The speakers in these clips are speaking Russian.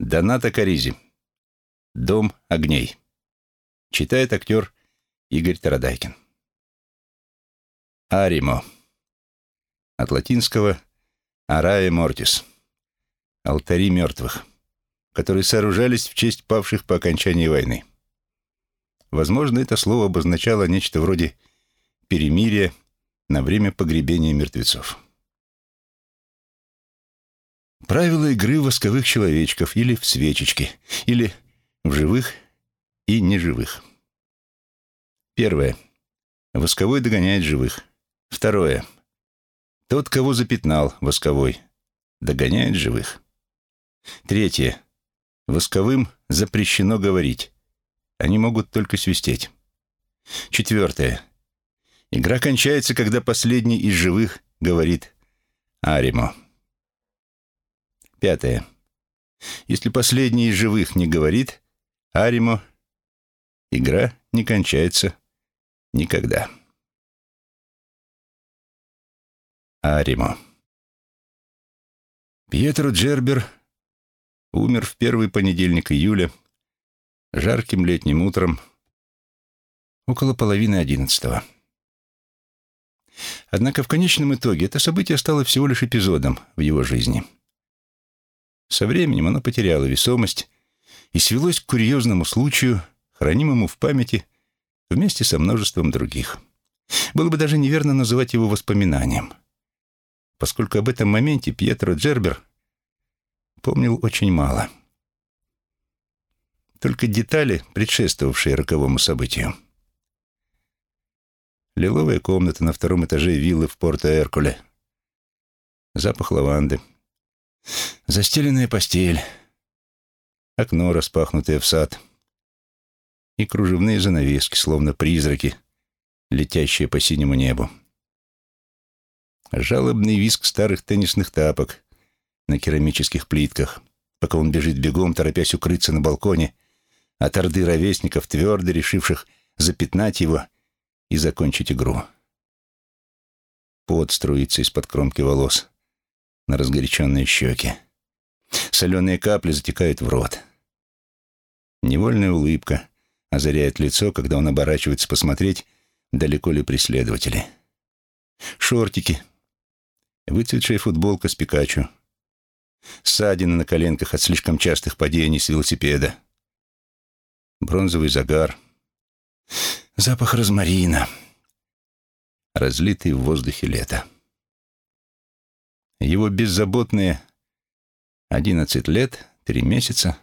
Доната Каризи. Дом огней. Читает актер Игорь Тарадайкин. Аримо. От латинского «арае мортис» — алтари мертвых, которые сооружались в честь павших по окончании войны. Возможно, это слово обозначало нечто вроде перемирия на время погребения мертвецов. Правила игры восковых человечков или в свечечки, или в живых и неживых. Первое. Восковой догоняет живых. Второе. Тот, кого запятнал восковой, догоняет живых. Третье. Восковым запрещено говорить. Они могут только свистеть. Четвертое. Игра кончается, когда последний из живых говорит «Аримо». Пятое. Если последний из живых не говорит «Аримо», игра не кончается никогда. Аримо. Пьетро Джербер умер в первый понедельник июля, жарким летним утром, около половины одиннадцатого. Однако в конечном итоге это событие стало всего лишь эпизодом в его жизни. Со временем оно потеряло весомость и свелось к курьезному случаю, хранимому в памяти вместе со множеством других. Было бы даже неверно называть его воспоминанием – поскольку об этом моменте Пьетро Джербер помнил очень мало. Только детали, предшествовавшие роковому событию. Лиловая комната на втором этаже виллы в Порто-Эркуле. Запах лаванды. Застеленная постель. Окно, распахнутое в сад. И кружевные занавески, словно призраки, летящие по синему небу жалобный визг старых теннисных тапок на керамических плитках, пока он бежит бегом, торопясь укрыться на балконе от орды ровесников, твердо решивших запятнать его и закончить игру. Пот струится из-под кромки волос на разгоряченные щеки. Соленые капли затекают в рот. Невольная улыбка озаряет лицо, когда он оборачивается посмотреть, далеко ли преследователи. Шортики, выцветшая футболка с Пикачу, ссадины на коленках от слишком частых падений с велосипеда, бронзовый загар, запах розмарина, разлитый в воздухе лето. Его беззаботные одиннадцать лет, три месяца,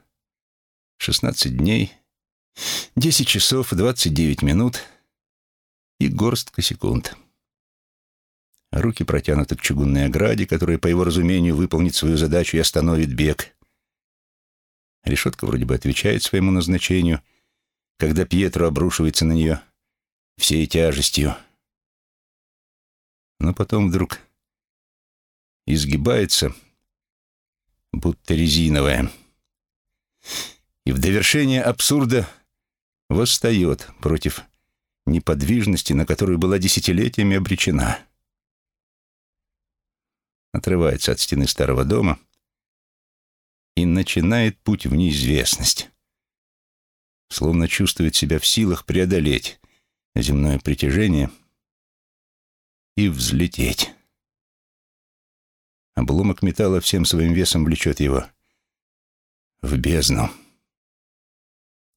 шестнадцать дней, десять часов двадцать девять минут и горстка секунд. Руки протянуты к чугунной ограде, которая, по его разумению, выполнит свою задачу и остановит бег. Решетка вроде бы отвечает своему назначению, когда Пьетро обрушивается на нее всей тяжестью. Но потом вдруг изгибается, будто резиновая, и в довершение абсурда восстает против неподвижности, на которую была десятилетиями обречена. Отрывается от стены старого дома и начинает путь в неизвестность, словно чувствует себя в силах преодолеть земное притяжение и взлететь. Обломок металла всем своим весом влечет его в бездну.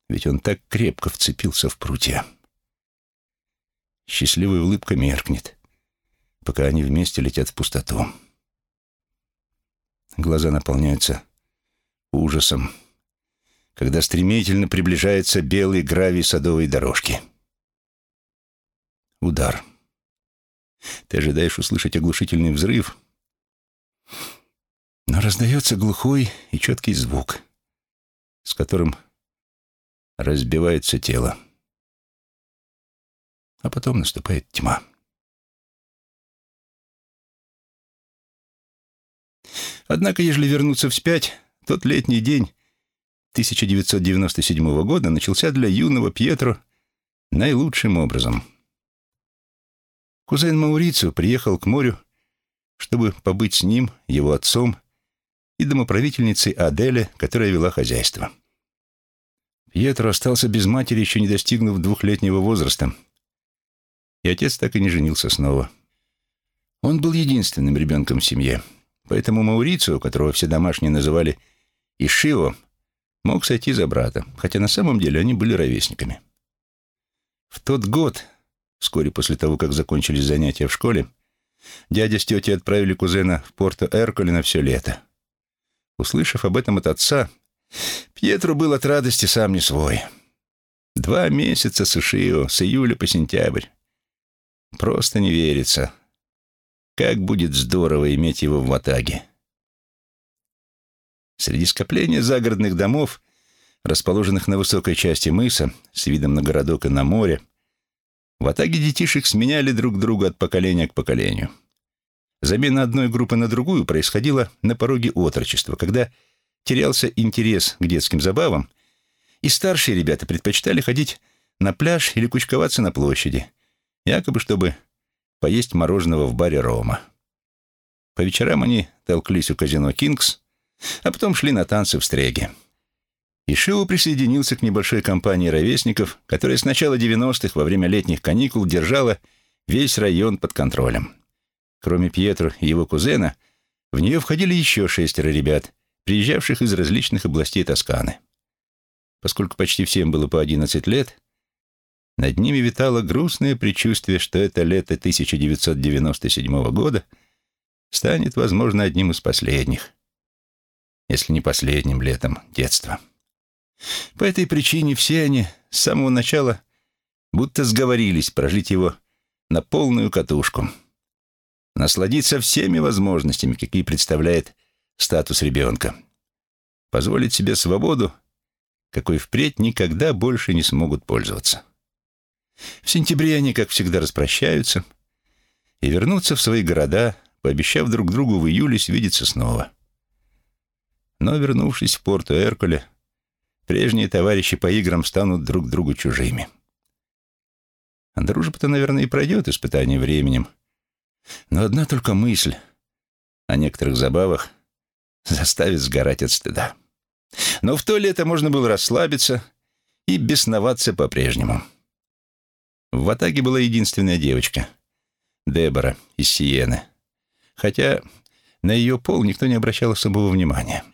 Ведь он так крепко вцепился в прутья. Счастливая улыбка меркнет, пока они вместе летят в пустоту. Глаза наполняются ужасом, когда стремительно приближается белый гравий садовой дорожки. Удар. Ты ожидаешь услышать оглушительный взрыв, раздается глухой и четкий звук, с которым разбивается тело. А потом наступает тьма. Однако, ежели вернуться вспять, тот летний день 1997 года начался для юного Пьетро наилучшим образом. Кузен Маурицио приехал к морю, чтобы побыть с ним, его отцом и домоправительницей Аделе, которая вела хозяйство. Пьетро остался без матери, еще не достигнув двухлетнего возраста, и отец так и не женился снова. Он был единственным ребенком в семье, поэтому Маурицио, которого все домашние называли Ишио, мог сойти за брата, хотя на самом деле они были ровесниками. В тот год, вскоре после того, как закончились занятия в школе, дядя с тетей отправили кузена в Порто-Эрколе на все лето. Услышав об этом от отца, Пьетро был от радости сам не свой. Два месяца с Ишио, с июля по сентябрь. Просто не верится. Как будет здорово иметь его в Ватаге. Среди скопления загородных домов, расположенных на высокой части мыса, с видом на городок и на море, в Атаге детишек сменяли друг друга от поколения к поколению. Замена одной группы на другую происходила на пороге отрочества, когда терялся интерес к детским забавам, и старшие ребята предпочитали ходить на пляж или кучковаться на площади, якобы чтобы поесть мороженого в баре «Рома». По вечерам они толклись у казино «Кингс», а потом шли на танцы в Стреге. Ишио присоединился к небольшой компании ровесников, которая с начала 90-х во время летних каникул держала весь район под контролем. Кроме Пьетро и его кузена, в нее входили еще шестеро ребят, приезжавших из различных областей Тосканы. Поскольку почти всем было по 11 лет, над ними витало грустное предчувствие, что это лето 1997 года станет, возможно, одним из последних, если не последним летом детства. По этой причине все они с самого начала будто сговорились прожить его на полную катушку, насладиться всеми возможностями, какие представляет статус ребенка, позволить себе свободу, какой впредь никогда больше не смогут пользоваться. В сентябре они, как всегда, распрощаются и вернутся в свои города, пообещав друг другу в июле свидеться снова. Но, вернувшись в порту Эркуле, прежние товарищи по играм станут друг другу чужими. А дружба-то, наверное, и пройдет испытание временем. Но одна только мысль о некоторых забавах заставит сгорать от стыда. Но в то лето можно было расслабиться и бесноваться по-прежнему. В Ватаге была единственная девочка — Дебора из Сиены. Хотя на ее пол никто не обращал особого внимания.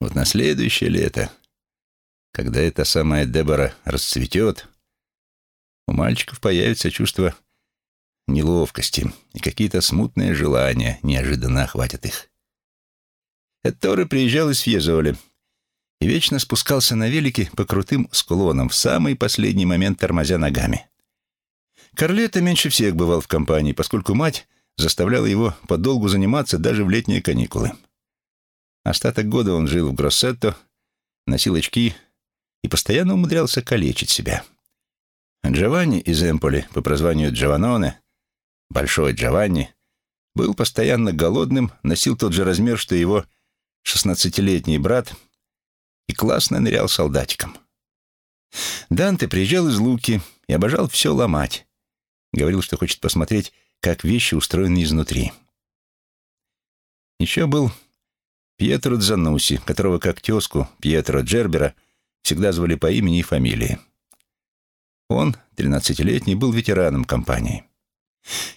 Вот на следующее лето, когда эта самая Дебора расцветет, у мальчиков появится чувство неловкости, и какие-то смутные желания неожиданно охватят их. Этторе приезжал из Фьезоли и вечно спускался на велике по крутым склонам, в самый последний момент тормозя ногами. Карлета меньше всех бывал в компании, поскольку мать заставляла его подолгу заниматься даже в летние каникулы. Остаток года он жил в Гроссетто, носил очки и постоянно умудрялся калечить себя. Джованни из Эмполи по прозванию Джованоне, Большой Джованни, был постоянно голодным, носил тот же размер, что его шестнадцатилетний брат, и классно нырял солдатиком. Данте приезжал из Луки и обожал все ломать, Говорил, что хочет посмотреть, как вещи устроены изнутри. Еще был Пьетро Дзануси, которого как тезку Пьетро Джербера всегда звали по имени и фамилии. Он, 13-летний, был ветераном компании.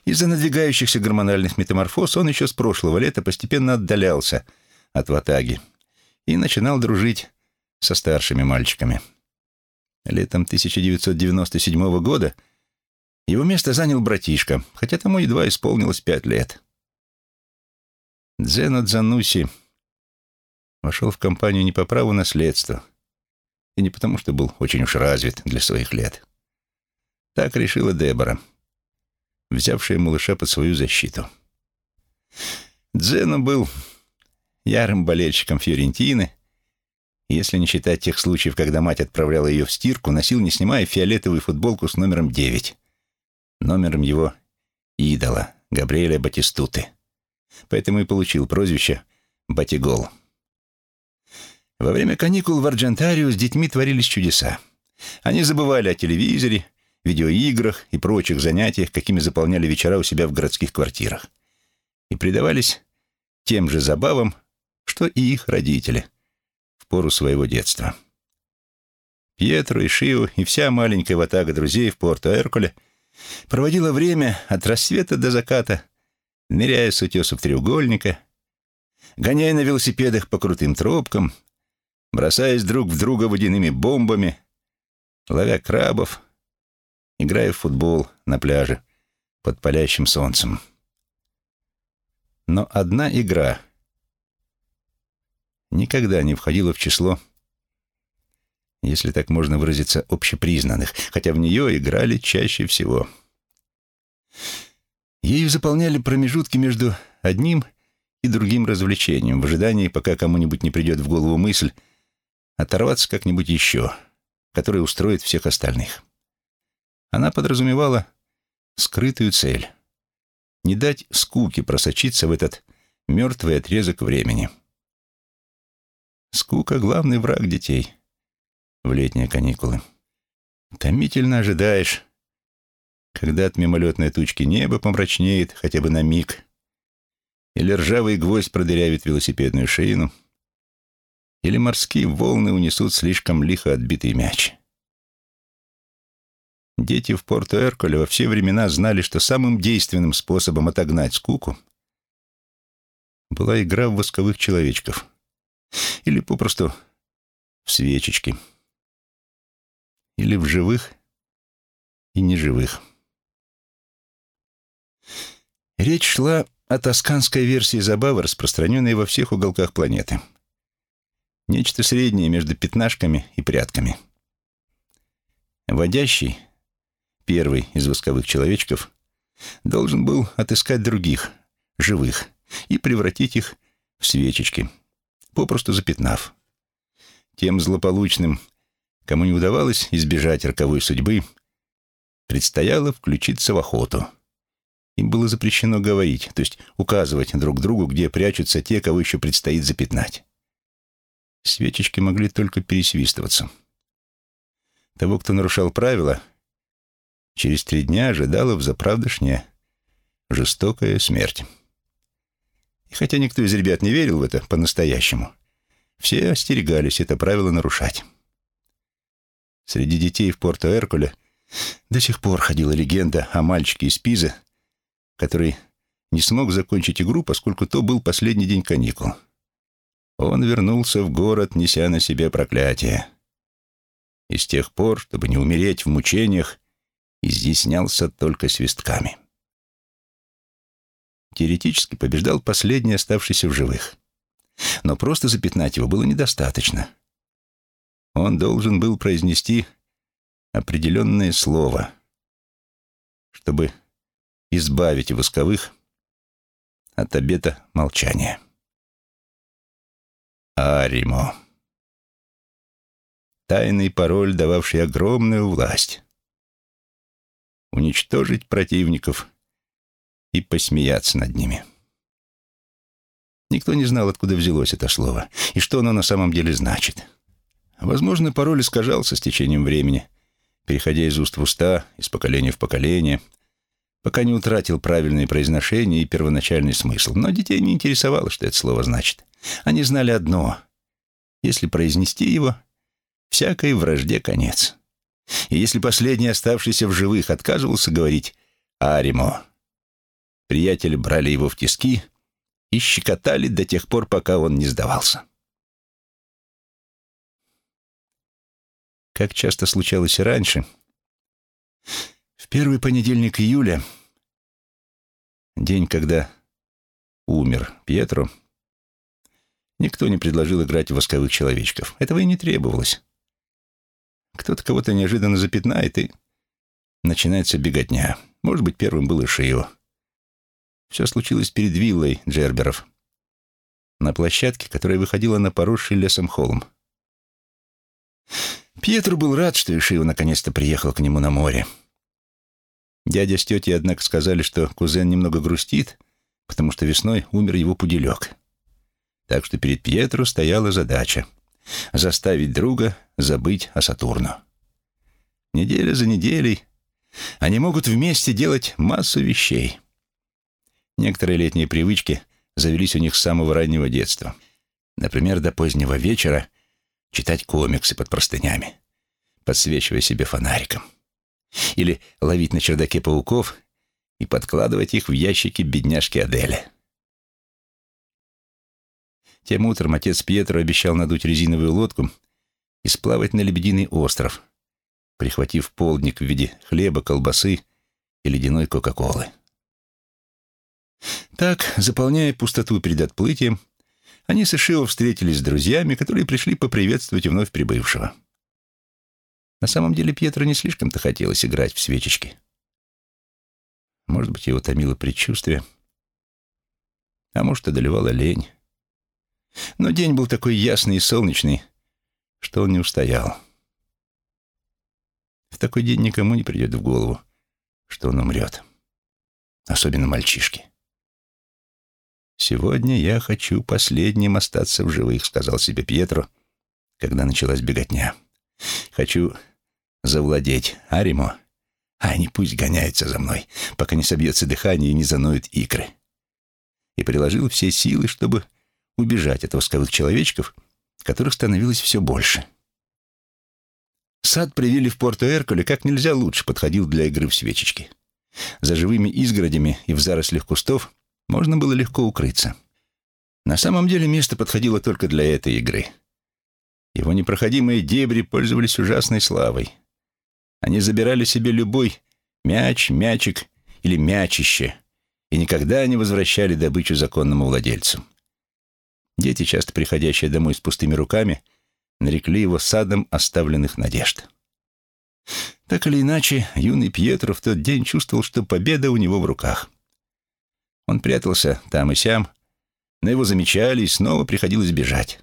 Из-за надвигающихся гормональных метаморфоз он еще с прошлого лета постепенно отдалялся от ватаги и начинал дружить со старшими мальчиками. Летом 1997 года его место занял братишка, хотя тому едва исполнилось пять лет. Дзено Дзануси вошел в компанию не по праву наследства и не потому, что был очень уж развит для своих лет. Так решила Дебора, взявшая малыша под свою защиту. Дзено был ярым болельщиком Фьорентины, если не считать тех случаев, когда мать отправляла ее в стирку, носил, не снимая, фиолетовую футболку с номером 9 номером его идола, Габриэля Батистуты. Поэтому и получил прозвище «Батигол». Во время каникул в Арджентарио с детьми творились чудеса. Они забывали о телевизоре, видеоиграх и прочих занятиях, какими заполняли вечера у себя в городских квартирах, и предавались тем же забавам, что и их родители в пору своего детства. Пьетро и Шио и вся маленькая ватага друзей в Порту-Эркуле проводила время от рассвета до заката, ныряя с утесов треугольника, гоняя на велосипедах по крутым тропкам, бросаясь друг в друга водяными бомбами, ловя крабов, играя в футбол на пляже под палящим солнцем. Но одна игра никогда не входила в число, если так можно выразиться, общепризнанных, хотя в нее играли чаще всего. Ею заполняли промежутки между одним и другим развлечением, в ожидании, пока кому-нибудь не придет в голову мысль оторваться как-нибудь еще, которая устроит всех остальных. Она подразумевала скрытую цель — не дать скуке просочиться в этот мертвый отрезок времени. Скука — главный враг детей в летние каникулы. Томительно ожидаешь, когда от мимолетной тучки небо помрачнеет хотя бы на миг, или ржавый гвоздь продырявит велосипедную шину, или морские волны унесут слишком лихо отбитый мяч. Дети в Порто-Эрколе во все времена знали, что самым действенным способом отогнать скуку была игра в восковых человечков или попросту в свечечки или в живых и неживых. Речь шла о тосканской версии забавы, распространенной во всех уголках планеты. Нечто среднее между пятнашками и прятками. Водящий, первый из восковых человечков, должен был отыскать других, живых, и превратить их в свечечки, попросту запятнав. Тем злополучным, кому не удавалось избежать роковой судьбы, предстояло включиться в охоту. Им было запрещено говорить, то есть указывать друг другу, где прячутся те, кого еще предстоит запятнать. Свечечки могли только пересвистываться. Того, кто нарушал правила, через три дня ожидала взаправдошняя жестокая смерть. И хотя никто из ребят не верил в это по-настоящему, все остерегались это правило нарушать. Среди детей в Порто-Эркуле до сих пор ходила легенда о мальчике из Пизы, который не смог закончить игру, поскольку то был последний день каникул. Он вернулся в город, неся на себе проклятие. И с тех пор, чтобы не умереть в мучениях, изъяснялся только свистками. Теоретически побеждал последний, оставшийся в живых. Но просто запятнать его было недостаточно. Он должен был произнести определенное слово, чтобы избавить восковых от обета молчания. Аримо. Тайный пароль, дававший огромную власть. Уничтожить противников и посмеяться над ними. Никто не знал, откуда взялось это слово и что оно на самом деле значит. Возможно, пароль искажался с течением времени, переходя из уст в уста, из поколения в поколение, пока не утратил правильное произношение и первоначальный смысл. Но детей не интересовало, что это слово значит. Они знали одно — если произнести его, всякой вражде конец. И если последний, оставшийся в живых, отказывался говорить «Аримо», приятели брали его в тиски и щекотали до тех пор, пока он не сдавался. Как часто случалось и раньше, в первый понедельник июля, день, когда умер Пьетро, никто не предложил играть в восковых человечков. Этого и не требовалось. Кто-то кого-то неожиданно запятнает, и начинается беготня. Может быть, первым был и Шио. Все случилось перед виллой Джерберов, на площадке, которая выходила на поросший лесом холм. Пьетро был рад, что Ишио наконец-то приехал к нему на море. Дядя с тетей, однако, сказали, что кузен немного грустит, потому что весной умер его пуделек. Так что перед Пьетро стояла задача — заставить друга забыть о Сатурну. Неделя за неделей они могут вместе делать массу вещей. Некоторые летние привычки завелись у них с самого раннего детства. Например, до позднего вечера читать комиксы под простынями, подсвечивая себе фонариком. Или ловить на чердаке пауков и подкладывать их в ящики бедняжки Адели. Тем утром отец Пьетро обещал надуть резиновую лодку и сплавать на Лебединый остров, прихватив полдник в виде хлеба, колбасы и ледяной Кока-Колы. Так, заполняя пустоту перед отплытием, они с Ишио встретились с друзьями, которые пришли поприветствовать вновь прибывшего. На самом деле Пьетро не слишком-то хотелось играть в свечечки. Может быть, его томило предчувствие, а может, одолевала лень. Но день был такой ясный и солнечный, что он не устоял. В такой день никому не придет в голову, что он умрет. Особенно мальчишки. «Сегодня я хочу последним остаться в живых», — сказал себе Пьетро, когда началась беготня. «Хочу завладеть Аримо, а они пусть гоняются за мной, пока не собьется дыхание и не заноют икры». И приложил все силы, чтобы убежать от восковых человечков, которых становилось все больше. Сад привели в Порто-Эркуле как нельзя лучше подходил для игры в свечечки. За живыми изгородями и в зарослях кустов можно было легко укрыться. На самом деле место подходило только для этой игры. Его непроходимые дебри пользовались ужасной славой. Они забирали себе любой мяч, мячик или мячище и никогда не возвращали добычу законному владельцу. Дети, часто приходящие домой с пустыми руками, нарекли его садом оставленных надежд. Так или иначе, юный Пьетро в тот день чувствовал, что победа у него в руках. Он прятался там и сям, но его замечали, и снова приходилось бежать.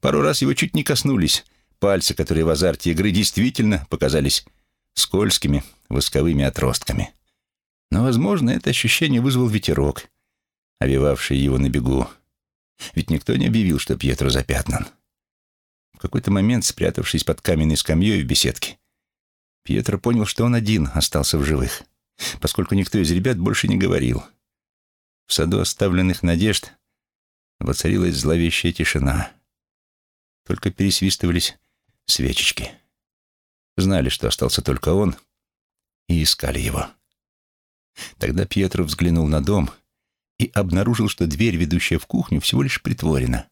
Пару раз его чуть не коснулись пальцы, которые в азарте игры действительно показались скользкими восковыми отростками. Но, возможно, это ощущение вызвал ветерок, овивавший его на бегу. Ведь никто не объявил, что Пьетро запятнан. В какой-то момент, спрятавшись под каменной скамьей в беседке, Пьетро понял, что он один остался в живых, поскольку никто из ребят больше не говорил — в саду оставленных надежд воцарилась зловещая тишина. Только пересвистывались свечечки. Знали, что остался только он, и искали его. Тогда Пьетро взглянул на дом и обнаружил, что дверь, ведущая в кухню, всего лишь притворена.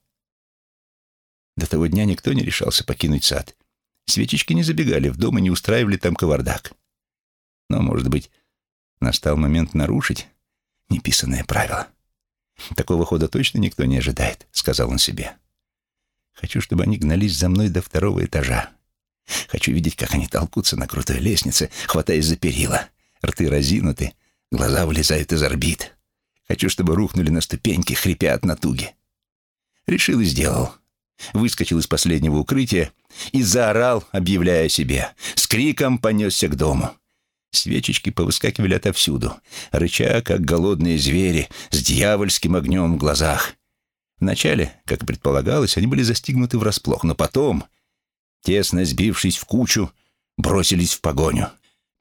До того дня никто не решался покинуть сад. Свечечки не забегали в дом и не устраивали там кавардак. Но, может быть, настал момент нарушить неписанное правило. Такого хода точно никто не ожидает, сказал он себе. Хочу, чтобы они гнались за мной до второго этажа. Хочу видеть, как они толкутся на крутой лестнице, хватаясь за перила. Рты разинуты, глаза вылезают из орбит. Хочу, чтобы рухнули на ступеньки, хрипя от натуги. Решил и сделал. Выскочил из последнего укрытия и заорал, объявляя себе. С криком понесся к дому. Свечечки повыскакивали отовсюду, рыча, как голодные звери, с дьявольским огнем в глазах. Вначале, как предполагалось, они были застигнуты врасплох, но потом, тесно сбившись в кучу, бросились в погоню.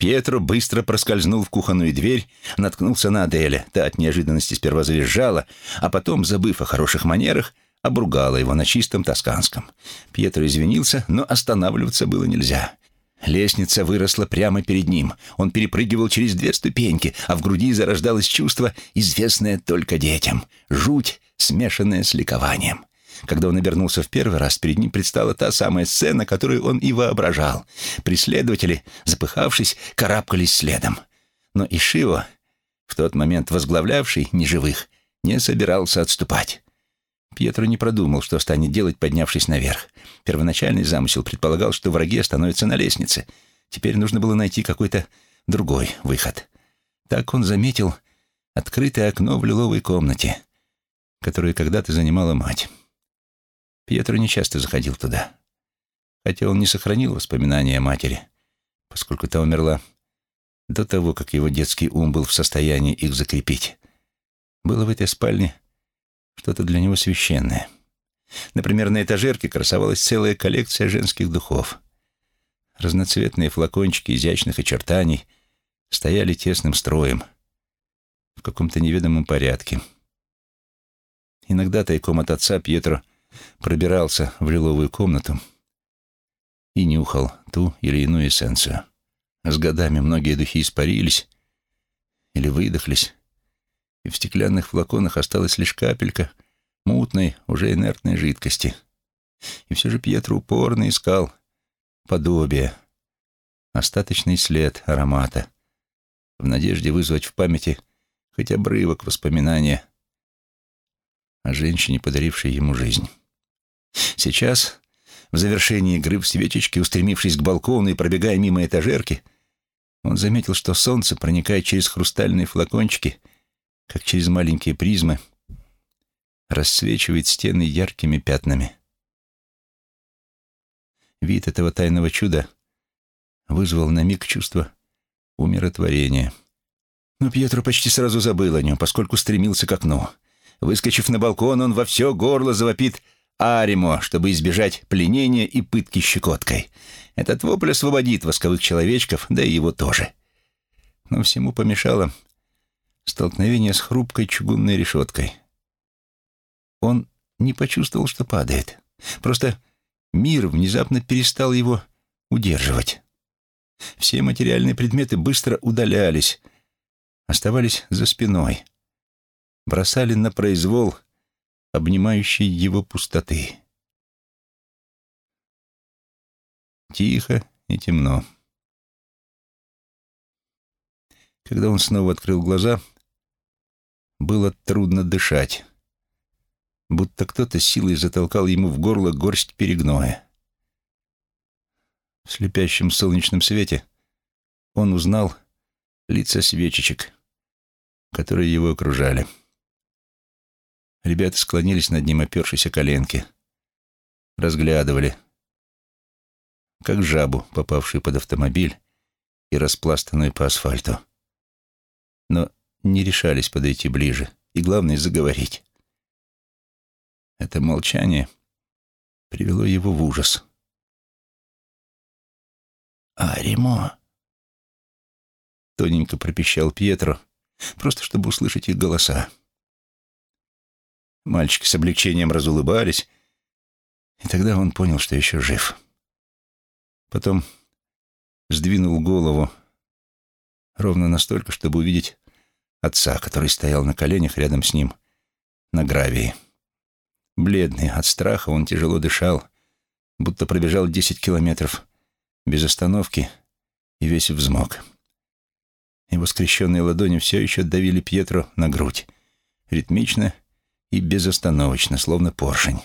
Пьетро быстро проскользнул в кухонную дверь, наткнулся на Аделя. Та от неожиданности сперва завизжала, а потом, забыв о хороших манерах, обругала его на чистом тосканском. Пьетро извинился, но останавливаться было нельзя. Лестница выросла прямо перед ним. Он перепрыгивал через две ступеньки, а в груди зарождалось чувство, известное только детям. Жуть, смешанная с ликованием. Когда он обернулся в первый раз, перед ним предстала та самая сцена, которую он и воображал. Преследователи, запыхавшись, карабкались следом. Но Ишио, в тот момент возглавлявший неживых, не собирался отступать. Пьетро не продумал, что станет делать, поднявшись наверх. Первоначальный замысел предполагал, что враги остановятся на лестнице. Теперь нужно было найти какой-то другой выход. Так он заметил открытое окно в лиловой комнате, которую когда-то занимала мать. Пьетро нечасто заходил туда, хотя он не сохранил воспоминания о матери, поскольку та умерла до того, как его детский ум был в состоянии их закрепить. Было в этой спальне что-то для него священное. Например, на этажерке красовалась целая коллекция женских духов. Разноцветные флакончики изящных очертаний стояли тесным строем, в каком-то неведомом порядке. Иногда тайком от отца Пьетро пробирался в лиловую комнату и нюхал ту или иную эссенцию. С годами многие духи испарились или выдохлись, и в стеклянных флаконах осталась лишь капелька мутной, уже инертной жидкости. И все же Пьетро упорно искал подобие, остаточный след аромата, в надежде вызвать в памяти хоть обрывок воспоминания о женщине, подарившей ему жизнь. Сейчас, в завершении игры в свечечки, устремившись к балкону и пробегая мимо этажерки, он заметил, что солнце проникает через хрустальные флакончики, как через маленькие призмы, рассвечивает стены яркими пятнами. Вид этого тайного чуда вызвал на миг чувство умиротворения. Но Пьетро почти сразу забыл о нем, поскольку стремился к окну. Выскочив на балкон, он во все горло завопит Аримо, чтобы избежать пленения и пытки щекоткой. Этот вопль освободит восковых человечков, да и его тоже. Но всему помешало столкновение с хрупкой чугунной решеткой. Он не почувствовал, что падает. Просто мир внезапно перестал его удерживать. Все материальные предметы быстро удалялись, оставались за спиной, бросали на произвол обнимающей его пустоты. Тихо и темно. Когда он снова открыл глаза, было трудно дышать, будто кто-то силой затолкал ему в горло горсть перегноя. В слепящем солнечном свете он узнал лица свечечек, которые его окружали. Ребята склонились над ним, опершись о коленки. Разглядывали, как жабу, попавшую под автомобиль и распластанную по асфальту. Но не решались подойти ближе и, главное, заговорить. Это молчание привело его в ужас. «Аримо!» Тоненько пропищал Пьетро, просто чтобы услышать их голоса. Мальчики с облегчением разулыбались, и тогда он понял, что еще жив. Потом сдвинул голову ровно настолько, чтобы увидеть отца, который стоял на коленях рядом с ним на гравии. Бледный от страха, он тяжело дышал, будто пробежал десять километров без остановки и весь взмок. Его скрещенные ладони все еще давили Пьетро на грудь, ритмично и безостановочно, словно поршень.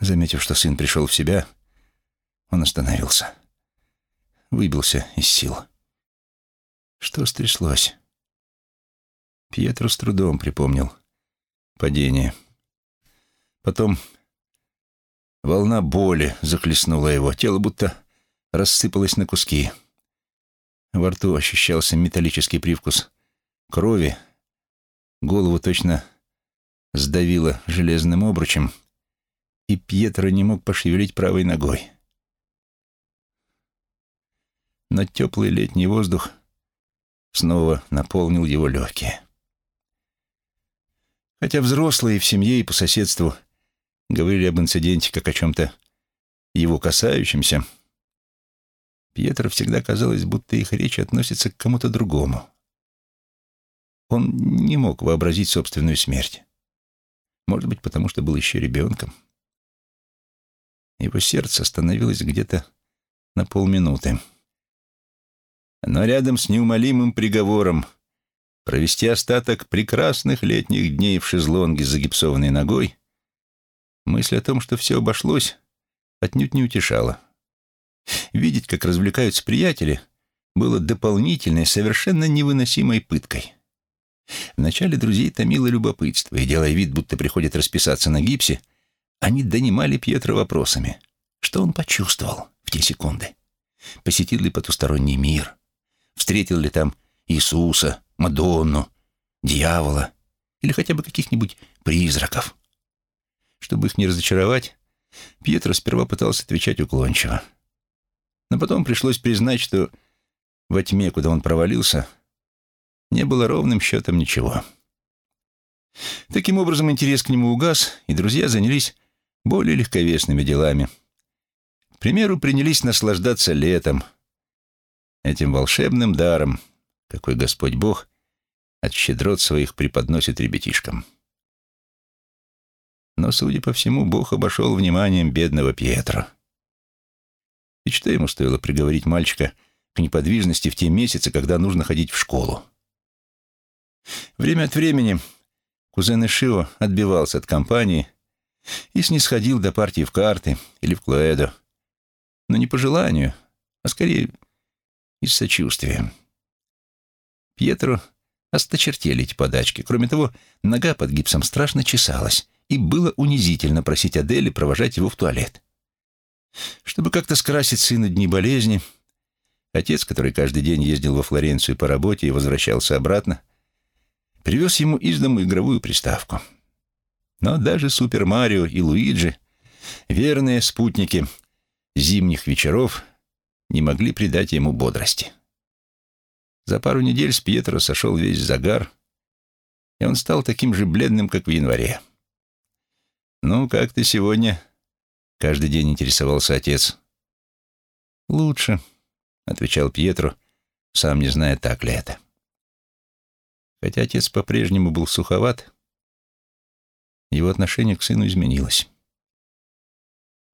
Заметив, что сын пришел в себя, он остановился. Выбился из сил. Что стряслось? Пьетро с трудом припомнил падение. Потом волна боли захлестнула его, тело будто рассыпалось на куски. Во рту ощущался металлический привкус крови, голову точно сдавило железным обручем, и Пьетро не мог пошевелить правой ногой. Но теплый летний воздух снова наполнил его легкие. Хотя взрослые в семье и по соседству говорили об инциденте как о чем-то его касающемся, Пьетро всегда казалось, будто их речь относится к кому-то другому. Он не мог вообразить собственную смерть. Может быть, потому что был еще ребенком. Его сердце остановилось где-то на полминуты. Но рядом с неумолимым приговором провести остаток прекрасных летних дней в шезлонге с загипсованной ногой, мысль о том, что все обошлось, отнюдь не утешала. Видеть, как развлекаются приятели, было дополнительной, совершенно невыносимой пыткой. Вначале друзей томило любопытство, и, делая вид, будто приходит расписаться на гипсе, они донимали Пьетро вопросами. Что он почувствовал в те секунды? Посетил ли потусторонний мир? Встретил ли там Иисуса, Мадонну, дьявола или хотя бы каких-нибудь призраков? Чтобы их не разочаровать, Пьетро сперва пытался отвечать уклончиво. Но потом пришлось признать, что во тьме, куда он провалился, не было ровным счетом ничего. Таким образом, интерес к нему угас, и друзья занялись более легковесными делами. К примеру, принялись наслаждаться летом, этим волшебным даром, какой Господь Бог от щедрот своих преподносит ребятишкам. Но, судя по всему, Бог обошел вниманием бедного Пьетро. И что ему стоило приговорить мальчика к неподвижности в те месяцы, когда нужно ходить в школу? Время от времени кузен Ишио отбивался от компании и снисходил до партии в карты или в клоэдо, но не по желанию, а скорее из сочувствия. Пьетро осточертели эти подачки. Кроме того, нога под гипсом страшно чесалась, и было унизительно просить Адели провожать его в туалет. Чтобы как-то скрасить сыну дни болезни, отец, который каждый день ездил во Флоренцию по работе и возвращался обратно, привез ему из дому игровую приставку. Но даже Супер Марио и Луиджи, верные спутники зимних вечеров, не могли придать ему бодрости. За пару недель с Пьетро сошел весь загар, и он стал таким же бледным, как в январе. «Ну, как ты сегодня?» — каждый день интересовался отец. «Лучше», — отвечал Пьетро, сам не зная, так ли это. Хотя отец по-прежнему был суховат, его отношение к сыну изменилось.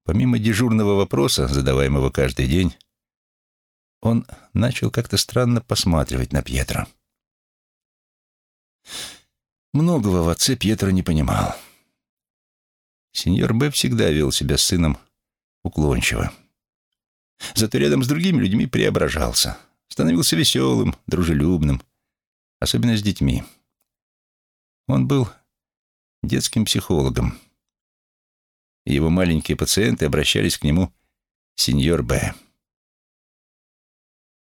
Помимо дежурного вопроса, задаваемого каждый день, он начал как-то странно посматривать на Пьетро. Многого в отце Пьетро не понимал. Сеньор Б всегда вел себя с сыном уклончиво. Зато рядом с другими людьми преображался, становился веселым, дружелюбным, особенно с детьми. Он был детским психологом. Его маленькие пациенты обращались к нему «сеньор Б».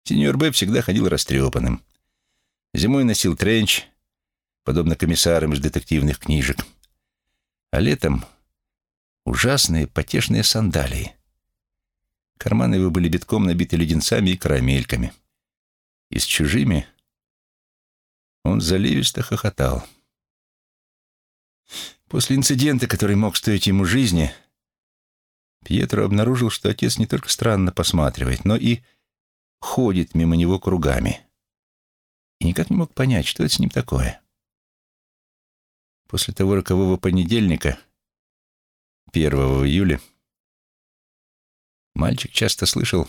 Сеньор Б всегда ходил растрепанным. Зимой носил тренч, подобно комиссарам из детективных книжек. А летом ужасные потешные сандалии. Карманы его были битком набиты леденцами и карамельками. И с чужими он заливисто хохотал. После инцидента, который мог стоить ему жизни, Пьетро обнаружил, что отец не только странно посматривает, но и ходит мимо него кругами. И никак не мог понять, что это с ним такое. После того рокового понедельника, 1 июля, мальчик часто слышал,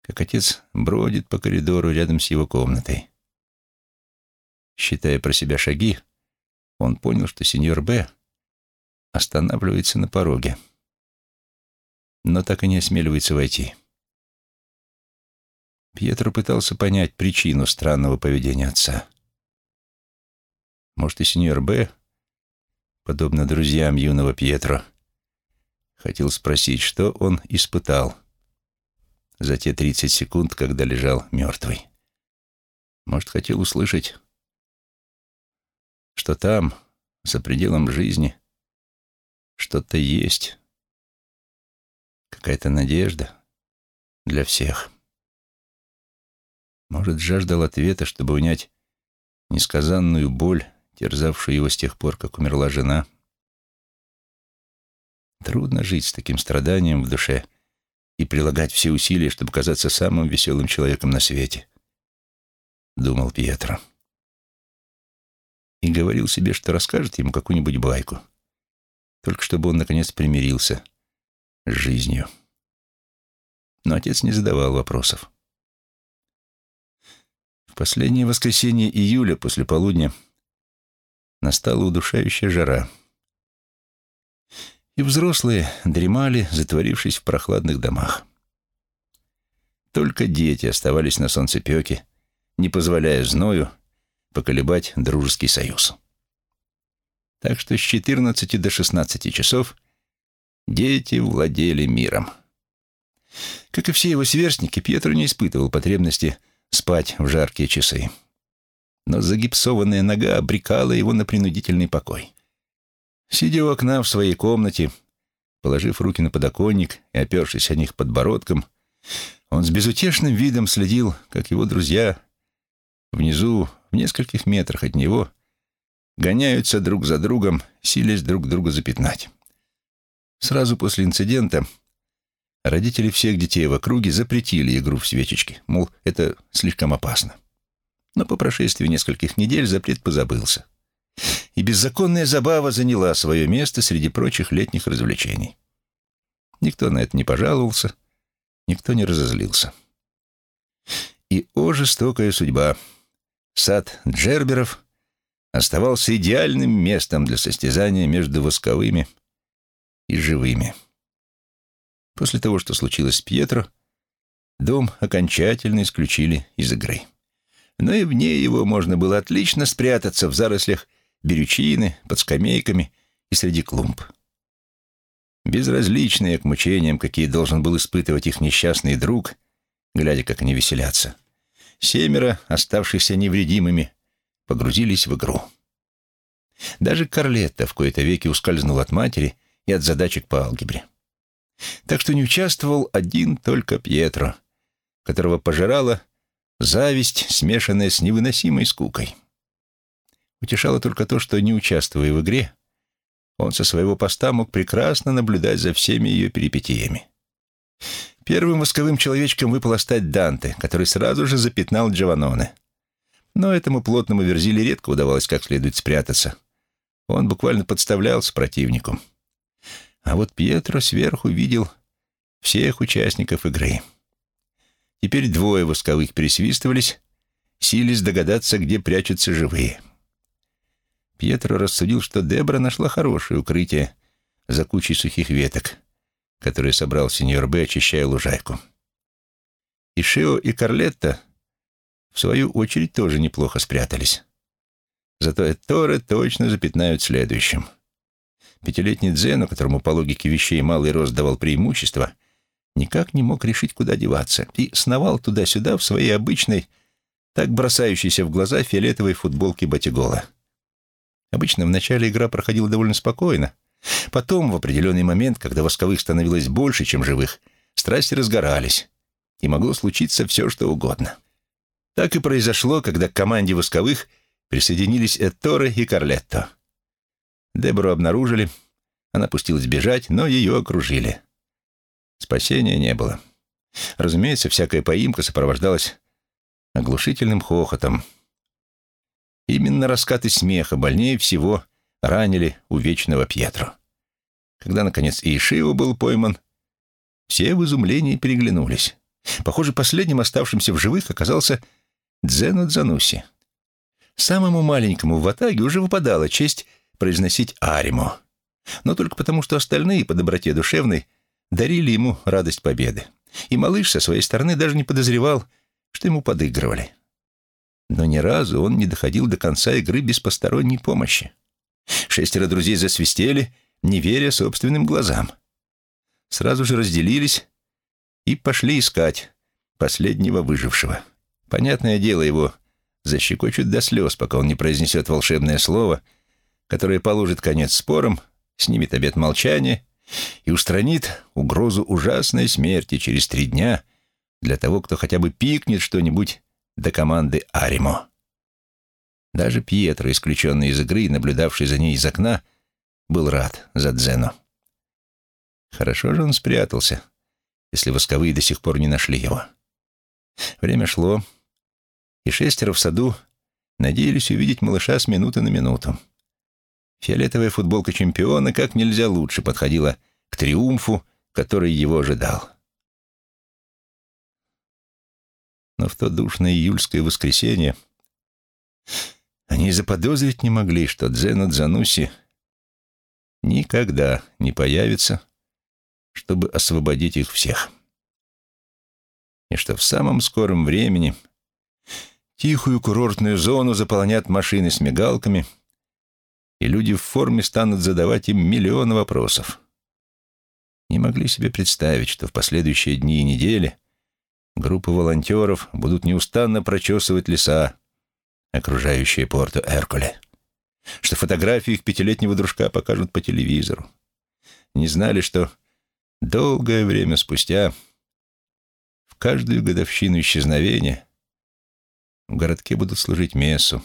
как отец бродит по коридору рядом с его комнатой. Считая про себя шаги, он понял, что сеньор Б останавливается на пороге, но так и не осмеливается войти. Пьетро пытался понять причину странного поведения отца. Может, и сеньор Б, подобно друзьям юного Пьетро, хотел спросить, что он испытал за те тридцать секунд, когда лежал мертвый. Может, хотел услышать, что там, за пределом жизни, что-то есть, какая-то надежда для всех. Может, жаждал ответа, чтобы унять несказанную боль, терзавшую его с тех пор, как умерла жена. Трудно жить с таким страданием в душе и прилагать все усилия, чтобы казаться самым веселым человеком на свете, — думал Пьетро. И говорил себе, что расскажет ему какую-нибудь байку, только чтобы он, наконец, примирился с жизнью. Но отец не задавал вопросов. В последнее воскресенье июля после полудня настала удушающая жара. И взрослые дремали, затворившись в прохладных домах. Только дети оставались на солнцепеке, не позволяя зною поколебать дружеский союз. Так что с 14 до 16 часов дети владели миром. Как и все его сверстники, Пьетро не испытывал потребности спать в жаркие часы. Но загипсованная нога обрекала его на принудительный покой. Сидя у окна в своей комнате, положив руки на подоконник и опершись о них подбородком, он с безутешным видом следил, как его друзья внизу, в нескольких метрах от него, гоняются друг за другом, силясь друг друга запятнать. Сразу после инцидента родители всех детей в округе запретили игру в свечечки, мол, это слишком опасно. Но по прошествии нескольких недель запрет позабылся. И беззаконная забава заняла свое место среди прочих летних развлечений. Никто на это не пожаловался, никто не разозлился. И, о, жестокая судьба! Сад Джерберов оставался идеальным местом для состязания между восковыми и живыми. После того, что случилось с Пьетро, дом окончательно исключили из игры. Но и вне его можно было отлично спрятаться в зарослях берючины, под скамейками и среди клумб. Безразличные к мучениям, какие должен был испытывать их несчастный друг, глядя, как они веселятся, семеро, оставшихся невредимыми, погрузились в игру. Даже Карлетта в кои-то веки ускользнул от матери и от задачек по алгебре. Так что не участвовал один только Пьетро, которого пожирала зависть, смешанная с невыносимой скукой. Утешало только то, что, не участвуя в игре, он со своего поста мог прекрасно наблюдать за всеми ее перипетиями. Первым восковым человечком выпало стать Данте, который сразу же запятнал Джованоне. Но этому плотному верзиле редко удавалось как следует спрятаться. Он буквально подставлялся противнику. А вот Пьетро сверху видел всех участников игры. Теперь двое восковых пересвистывались, сились догадаться, где прячутся живые. Пьетро рассудил, что Дебра нашла хорошее укрытие за кучей сухих веток, которые собрал сеньор Б, очищая лужайку. И Шио, и Карлетта, в свою очередь, тоже неплохо спрятались. Зато Эторе точно запятнают следующим. Пятилетний Дзену, которому по логике вещей малый рост давал преимущество, никак не мог решить, куда деваться, и сновал туда-сюда в своей обычной, так бросающейся в глаза фиолетовой футболке Батигола. Обычно в начале игра проходила довольно спокойно. Потом, в определенный момент, когда восковых становилось больше, чем живых, страсти разгорались, и могло случиться все, что угодно. Так и произошло, когда к команде восковых присоединились Этторе и Карлетто. Дебору обнаружили, она пустилась бежать, но ее окружили. Спасения не было. Разумеется, всякая поимка сопровождалась оглушительным хохотом. Именно раскаты смеха больнее всего ранили увечного Пьетро. Когда, наконец, Ишио был пойман, все в изумлении переглянулись. Похоже, последним оставшимся в живых оказался Дзену Дзануси. Самому маленькому в Атаге уже выпадала честь произносить «Аримо», но только потому, что остальные по доброте душевной дарили ему радость победы. И малыш со своей стороны даже не подозревал, что ему подыгрывали. Но ни разу он не доходил до конца игры без посторонней помощи. Шестеро друзей засвистели, не веря собственным глазам. Сразу же разделились и пошли искать последнего выжившего. Понятное дело, его защекочут до слез, пока он не произнесет волшебное слово, которое положит конец спорам, снимет обет молчания и устранит угрозу ужасной смерти через три дня для того, кто хотя бы пикнет что-нибудь до команды Аримо. Даже Пьетро, исключенный из игры и наблюдавший за ней из окна, был рад за Дзену. Хорошо же он спрятался, если восковые до сих пор не нашли его. Время шло, и шестеро в саду надеялись увидеть малыша с минуты на минуту. Фиолетовая футболка чемпиона как нельзя лучше подходила к триумфу, который его ожидал. Но в то душное июльское воскресенье они заподозрить не могли, что Дзена Дзануси никогда не появится, чтобы освободить их всех. И что в самом скором времени тихую курортную зону заполнят машины с мигалками, и люди в форме станут задавать им миллион вопросов. Не могли себе представить, что в последующие дни и недели группы волонтеров будут неустанно прочесывать леса, окружающие порту Эркуле, что фотографии их пятилетнего дружка покажут по телевизору. Не знали, что долгое время спустя, в каждую годовщину исчезновения, в городке будут служить мессу,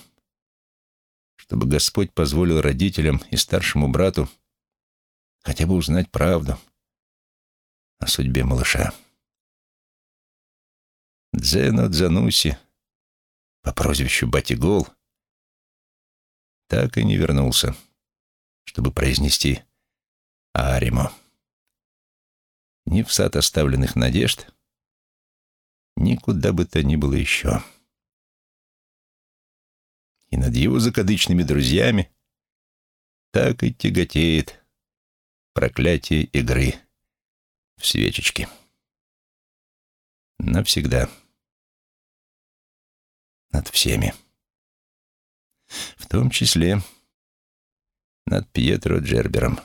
чтобы Господь позволил родителям и старшему брату хотя бы узнать правду о судьбе малыша. Дзено Дзануси по прозвищу Батигол так и не вернулся, чтобы произнести Аримо. Ни в сад оставленных надежд, никуда бы то ни было еще. И над его закадычными друзьями так и тяготеет проклятие игры в свечечки. Навсегда. Над всеми. В том числе над Пьетро Джербером.